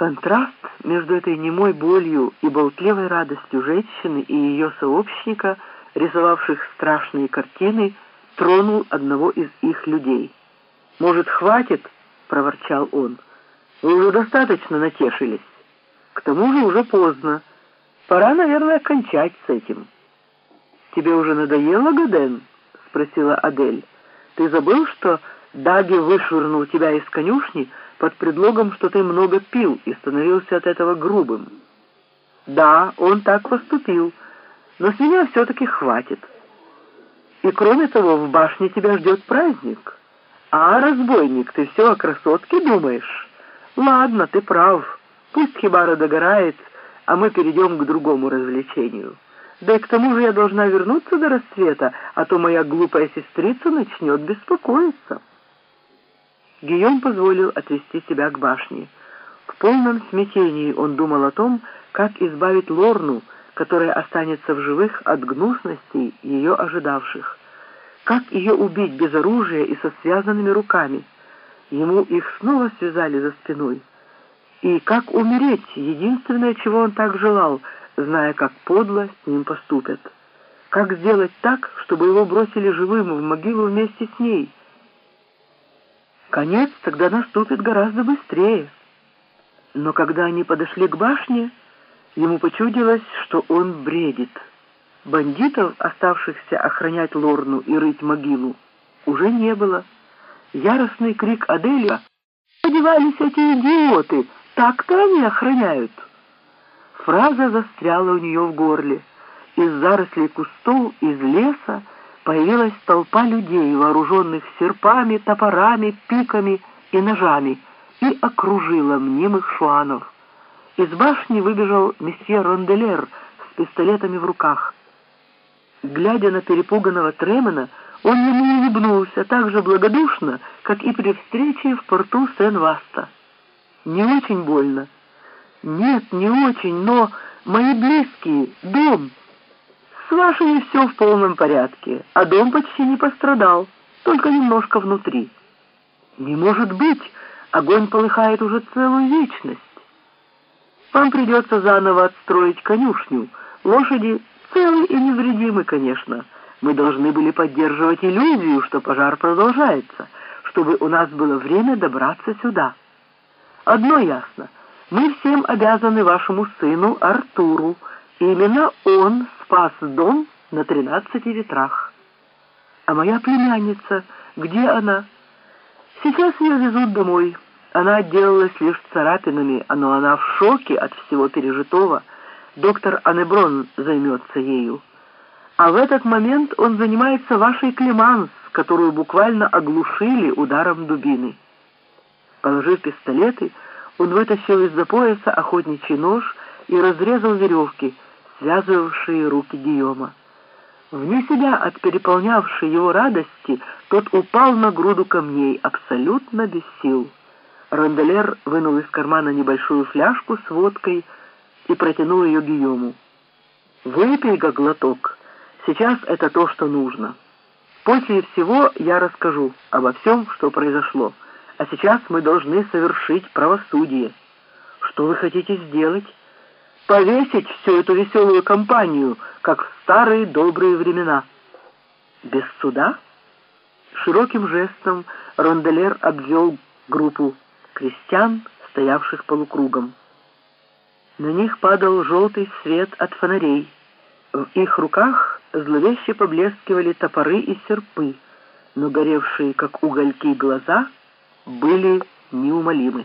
Контраст между этой немой болью и болтливой радостью женщины и ее сообщника, рисовавших страшные картины, тронул одного из их людей. «Может, хватит?» — проворчал он. «Вы уже достаточно натешились. К тому же уже поздно. Пора, наверное, кончать с этим». «Тебе уже надоело, Гаден?» — спросила Адель. «Ты забыл, что Даги вышвырнул тебя из конюшни под предлогом, что ты много пил и становился от этого грубым?» «Да, он так поступил, но с меня все-таки хватит. И кроме того, в башне тебя ждет праздник. А, разбойник, ты все о красотке думаешь? Ладно, ты прав. Пусть хибара догорает, а мы перейдем к другому развлечению». Да и к тому же я должна вернуться до рассвета, а то моя глупая сестрица начнет беспокоиться. Гийом позволил отвести себя к башне. В полном смятении он думал о том, как избавить Лорну, которая останется в живых от гнусностей ее ожидавших. Как ее убить без оружия и со связанными руками? Ему их снова связали за спиной. И как умереть, единственное, чего он так желал — зная, как подло с ним поступят. Как сделать так, чтобы его бросили живым в могилу вместе с ней? Конец тогда наступит гораздо быстрее. Но когда они подошли к башне, ему почудилось, что он бредит. Бандитов, оставшихся охранять Лорну и рыть могилу, уже не было. Яростный крик Аделия «Одевались эти идиоты! Так-то они охраняют!» Фраза застряла у нее в горле. Из зарослей кустов, из леса появилась толпа людей, вооруженных серпами, топорами, пиками и ножами, и окружила мнимых шуанов. Из башни выбежал месье Ронделер с пистолетами в руках. Глядя на перепуганного Тремена, он ему улыбнулся так же благодушно, как и при встрече в порту Сен-Васта. Не очень больно. «Нет, не очень, но мои близкие, дом. С вашими все в полном порядке, а дом почти не пострадал, только немножко внутри». «Не может быть! Огонь полыхает уже целую вечность. Вам придется заново отстроить конюшню. Лошади целы и невредимы, конечно. Мы должны были поддерживать иллюзию, что пожар продолжается, чтобы у нас было время добраться сюда. Одно ясно — мы всем обязаны вашему сыну Артуру. Именно он спас дом на тринадцати ветрах. А моя племянница, где она? Сейчас ее везут домой. Она отделалась лишь царапинами, но она в шоке от всего пережитого. Доктор Анеброн займется ею. А в этот момент он занимается вашей Клеманс, которую буквально оглушили ударом дубины. Положив пистолеты, он вытащил из-за пояса охотничий нож и разрезал веревки, связывавшие руки Гийома. Вне себя от переполнявшей его радости, тот упал на груду камней, абсолютно без сил. Ронделер вынул из кармана небольшую фляжку с водкой и протянул ее Гийому. «Выпей-ка глоток. Сейчас это то, что нужно. После всего я расскажу обо всем, что произошло». А сейчас мы должны совершить правосудие. Что вы хотите сделать? Повесить всю эту веселую компанию, как в старые добрые времена. Без суда? Широким жестом Ронделер обвел группу крестьян, стоявших полукругом. На них падал желтый свет от фонарей. В их руках зловеще поблескивали топоры и серпы, но горевшие, как угольки, глаза — были неумолимы.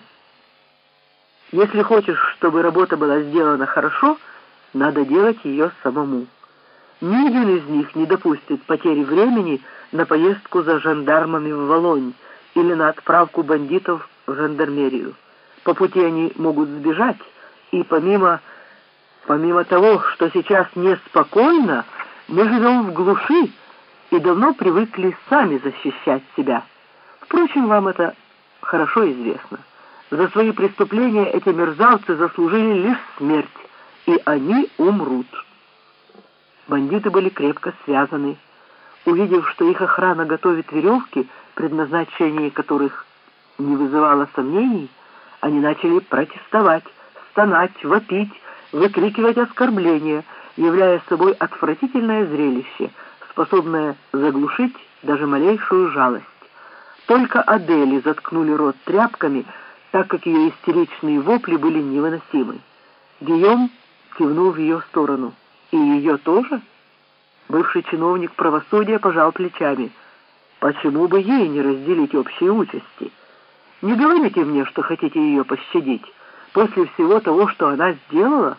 Если хочешь, чтобы работа была сделана хорошо, надо делать ее самому. Ни один из них не допустит потери времени на поездку за жандармами в Волонь или на отправку бандитов в жандармерию. По пути они могут сбежать, и помимо, помимо того, что сейчас неспокойно, мы живем в глуши и давно привыкли сами защищать себя. Впрочем, вам это хорошо известно. За свои преступления эти мерзавцы заслужили лишь смерть, и они умрут. Бандиты были крепко связаны. Увидев, что их охрана готовит веревки, предназначение которых не вызывало сомнений, Они начали протестовать, стонать, вопить, выкрикивать оскорбления, являя собой отвратительное зрелище, способное заглушить даже малейшую жалость. Только Адели заткнули рот тряпками, так как ее истеричные вопли были невыносимы. Гийом кивнул в ее сторону. «И ее тоже?» Бывший чиновник правосудия пожал плечами. «Почему бы ей не разделить общие участи? Не говорите мне, что хотите ее пощадить. После всего того, что она сделала...»